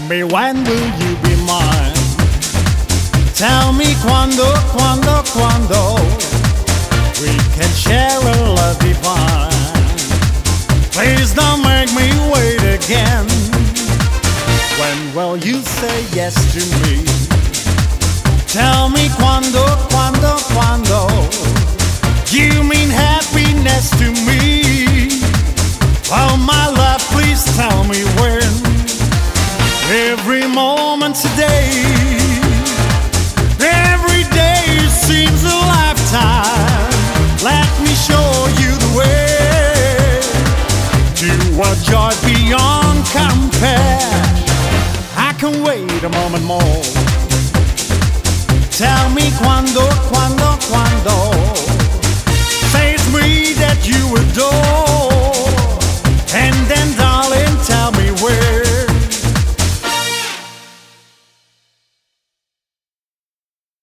me when will you be mine? Tell me quando, quando, quando we can share a love divine. Please don't make me wait again. When will you say yes to me? Tell me Every moment today, every day seems a lifetime. Let me show you the way to a joy beyond compare. I can wait a moment more. Tell me